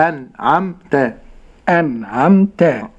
أنعمت. أنعمت.